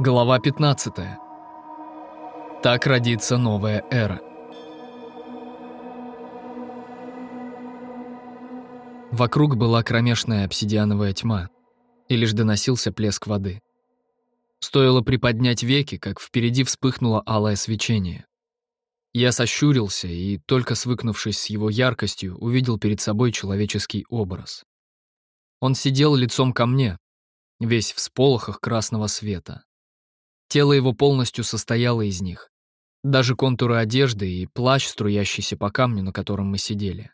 Глава 15. Так родится новая эра. Вокруг была кромешная обсидиановая тьма, и лишь доносился плеск воды. Стоило приподнять веки, как впереди вспыхнуло алое свечение. Я сощурился и, только свыкнувшись с его яркостью, увидел перед собой человеческий образ. Он сидел лицом ко мне, весь в сполохах красного света. Тело его полностью состояло из них. Даже контуры одежды и плащ, струящийся по камню, на котором мы сидели.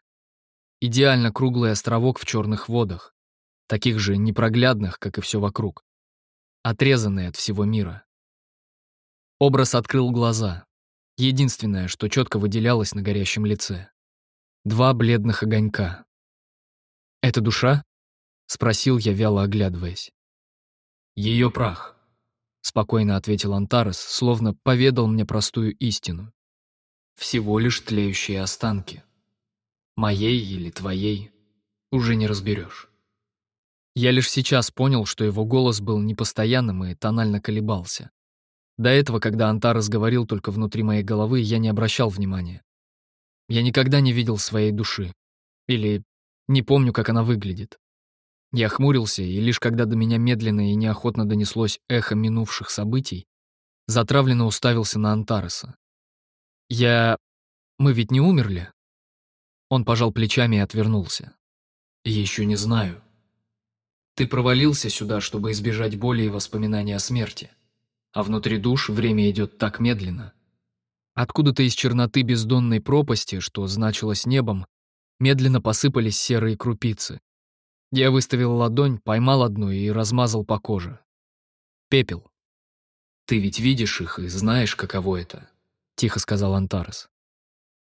Идеально круглый островок в черных водах, таких же непроглядных, как и все вокруг. Отрезанный от всего мира. Образ открыл глаза. Единственное, что четко выделялось на горящем лице. Два бледных огонька. «Это душа?» — спросил я, вяло оглядываясь. «Ее прах», спокойно ответил Антарес, словно поведал мне простую истину. Всего лишь тлеющие останки. Моей или твоей уже не разберешь. Я лишь сейчас понял, что его голос был непостоянным и тонально колебался. До этого, когда Антарес говорил только внутри моей головы, я не обращал внимания. Я никогда не видел своей души. Или не помню, как она выглядит. Я хмурился, и лишь когда до меня медленно и неохотно донеслось эхо минувших событий, затравленно уставился на Антареса. «Я... Мы ведь не умерли?» Он пожал плечами и отвернулся. «Еще не знаю. Ты провалился сюда, чтобы избежать боли и воспоминаний о смерти. А внутри душ время идет так медленно. Откуда-то из черноты бездонной пропасти, что значилось небом, медленно посыпались серые крупицы, я выставил ладонь, поймал одну и размазал по коже. Пепел. «Ты ведь видишь их и знаешь, каково это», — тихо сказал Антарес.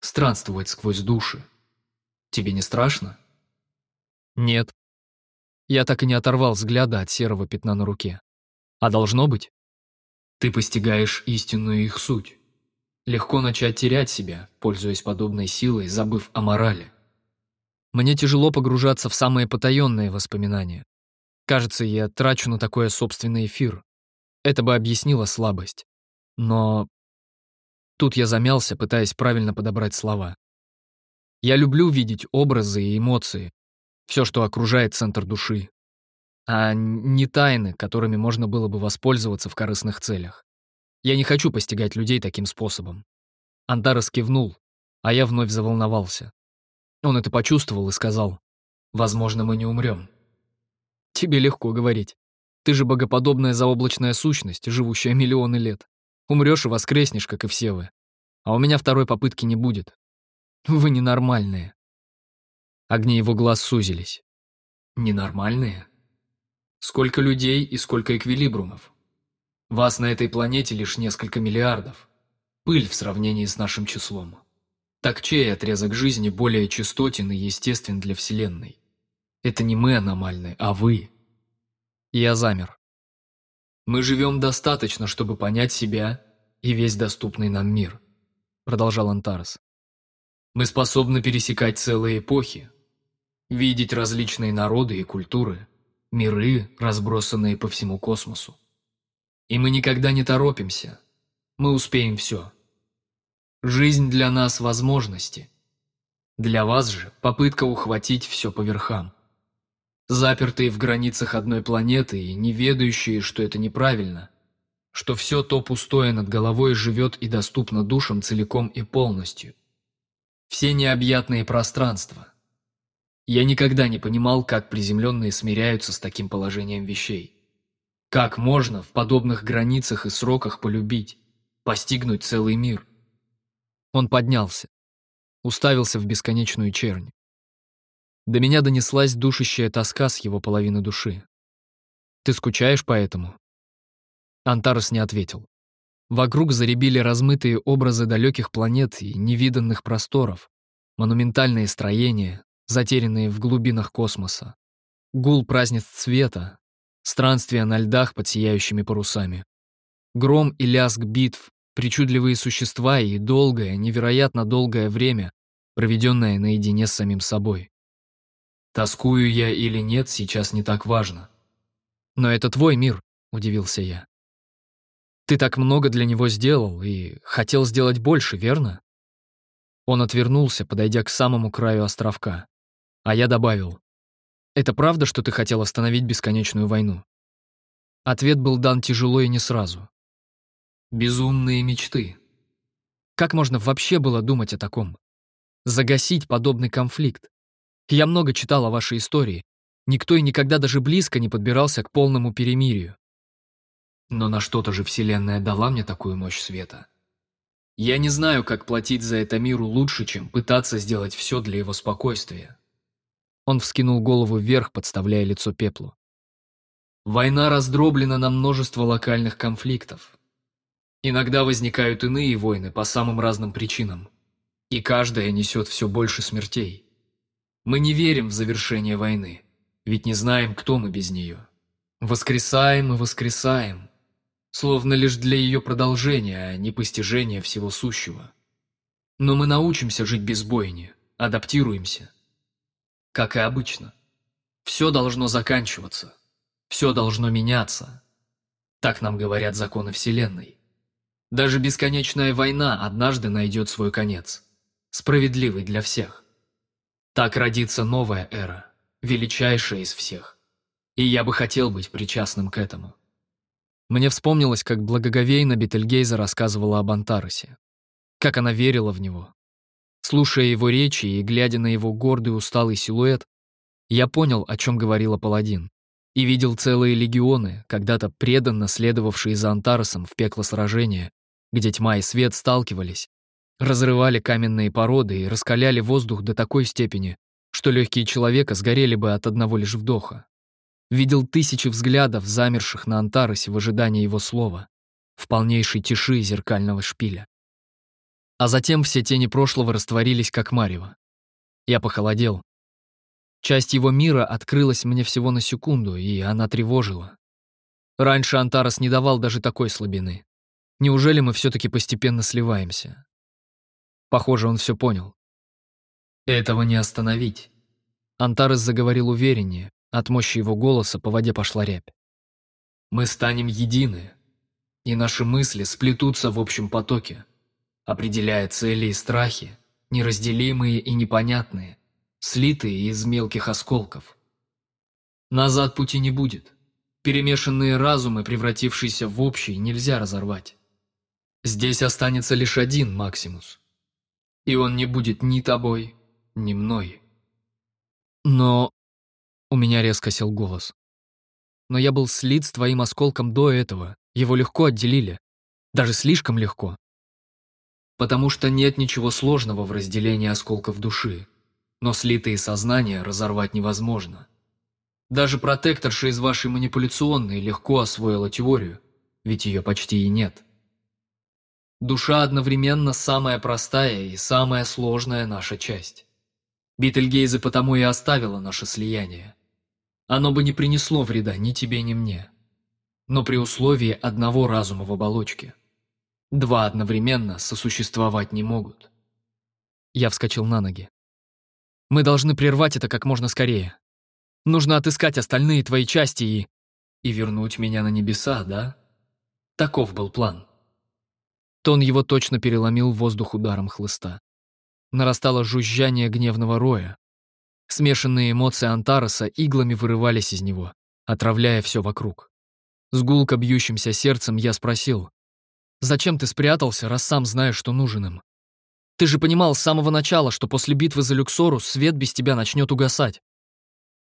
«Странствовать сквозь души. Тебе не страшно?» «Нет». Я так и не оторвал взгляда от серого пятна на руке. «А должно быть?» «Ты постигаешь истинную их суть. Легко начать терять себя, пользуясь подобной силой, забыв о морали. Мне тяжело погружаться в самые потаенные воспоминания. Кажется, я трачу на такое собственный эфир. Это бы объяснило слабость. Но тут я замялся, пытаясь правильно подобрать слова. Я люблю видеть образы и эмоции, все, что окружает центр души, а не тайны, которыми можно было бы воспользоваться в корыстных целях. Я не хочу постигать людей таким способом. Антарес кивнул, а я вновь заволновался. Он это почувствовал и сказал, «Возможно, мы не умрем». «Тебе легко говорить. Ты же богоподобная заоблачная сущность, живущая миллионы лет. Умрешь и воскреснешь, как и все вы. А у меня второй попытки не будет. Вы ненормальные». Огни его глаз сузились. «Ненормальные? Сколько людей и сколько эквилибрумов? Вас на этой планете лишь несколько миллиардов. Пыль в сравнении с нашим числом». Так чей отрезок жизни более частотен и естествен для Вселенной? Это не мы аномальны, а вы. Я замер. Мы живем достаточно, чтобы понять себя и весь доступный нам мир, продолжал Антарес. Мы способны пересекать целые эпохи, видеть различные народы и культуры, миры, разбросанные по всему космосу. И мы никогда не торопимся. Мы успеем все. Жизнь для нас – возможности. Для вас же – попытка ухватить все по верхам. Запертые в границах одной планеты и не ведающие, что это неправильно, что все то пустое над головой живет и доступно душам целиком и полностью. Все необъятные пространства. Я никогда не понимал, как приземленные смиряются с таким положением вещей. Как можно в подобных границах и сроках полюбить, постигнуть целый мир? Он поднялся, уставился в бесконечную чернь. До меня донеслась душащая тоска с его половины души. «Ты скучаешь по этому?» Антарес не ответил. Вокруг заребили размытые образы далеких планет и невиданных просторов, монументальные строения, затерянные в глубинах космоса, гул празднеств света, странствия на льдах под сияющими парусами, гром и лязг битв, причудливые существа и долгое, невероятно долгое время, проведенное наедине с самим собой. Тоскую я или нет, сейчас не так важно. Но это твой мир, удивился я. Ты так много для него сделал и хотел сделать больше, верно? Он отвернулся, подойдя к самому краю островка. А я добавил. Это правда, что ты хотел остановить бесконечную войну? Ответ был дан тяжело и не сразу. Безумные мечты. Как можно вообще было думать о таком? Загасить подобный конфликт. Я много читал о вашей истории. Никто и никогда даже близко не подбирался к полному перемирию. Но на что-то же Вселенная дала мне такую мощь света. Я не знаю, как платить за это миру лучше, чем пытаться сделать все для его спокойствия. Он вскинул голову вверх, подставляя лицо пеплу. Война раздроблена на множество локальных конфликтов. Иногда возникают иные войны по самым разным причинам. И каждая несет все больше смертей. Мы не верим в завершение войны, ведь не знаем, кто мы без нее. Воскресаем и воскресаем, словно лишь для ее продолжения, а не постижения всего сущего. Но мы научимся жить без бойни, адаптируемся. Как и обычно. Все должно заканчиваться. Все должно меняться. Так нам говорят законы Вселенной. Даже бесконечная война однажды найдет свой конец. Справедливый для всех. Так родится новая эра, величайшая из всех. И я бы хотел быть причастным к этому. Мне вспомнилось, как благоговейно Бетельгейза рассказывала об Антаросе. Как она верила в него. Слушая его речи и глядя на его гордый усталый силуэт, я понял, о чем говорила паладин. И видел целые легионы, когда-то преданно следовавшие за Антаросом в пекло сражения, где тьма и свет сталкивались, разрывали каменные породы и раскаляли воздух до такой степени, что легкие человека сгорели бы от одного лишь вдоха видел тысячи взглядов, замерших на Антаросе в ожидании его слова, в полнейшей тиши зеркального шпиля. А затем все тени прошлого растворились, как марево. Я похолодел. Часть его мира открылась мне всего на секунду, и она тревожила. Раньше Антарос не давал даже такой слабины. Неужели мы все-таки постепенно сливаемся? Похоже, он все понял. Этого не остановить. Антарес заговорил увереннее, от мощи его голоса по воде пошла рябь. «Мы станем едины, и наши мысли сплетутся в общем потоке, определяя цели и страхи, неразделимые и непонятные, слитые из мелких осколков. Назад пути не будет. Перемешанные разумы, превратившиеся в общий, нельзя разорвать. Здесь останется лишь один Максимус. И он не будет ни тобой, ни мной. Но у меня резко сел голос. Но я был слит с твоим осколком до этого. Его легко отделили. Даже слишком легко. Потому что нет ничего сложного в разделении осколков души. Но слитые сознания разорвать невозможно. Даже протекторша из вашей манипуляционной легко освоила теорию, ведь ее почти и нет. Душа одновременно самая простая и самая сложная наша часть. Бительгейзе потому и оставила наше слияние. Оно бы не принесло вреда ни тебе, ни мне. Но при условии одного разума в оболочке. Два одновременно сосуществовать не могут. Я вскочил на ноги. Мы должны прервать это как можно скорее. Нужно отыскать остальные твои части и... И вернуть меня на небеса, да? Таков был план. Тон его точно переломил воздух ударом хлыста. Нарастало жужжание гневного роя, Смешанные эмоции Антароса иглами вырывались из него, отравляя все вокруг. С гулко бьющимся сердцем я спросил, «Зачем ты спрятался, раз сам знаешь, что нужен им? Ты же понимал с самого начала, что после битвы за Люксору свет без тебя начнет угасать».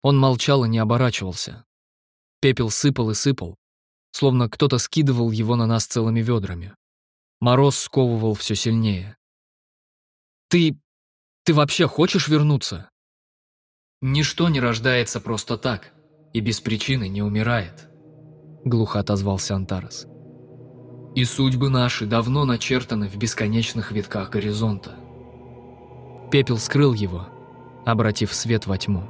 Он молчал и не оборачивался. Пепел сыпал и сыпал, словно кто-то скидывал его на нас целыми ведрами. Мороз сковывал все сильнее. «Ты... ты вообще хочешь вернуться?» «Ничто не рождается просто так и без причины не умирает», — глухо отозвался Антарес. «И судьбы наши давно начертаны в бесконечных витках горизонта». Пепел скрыл его, обратив свет во тьму.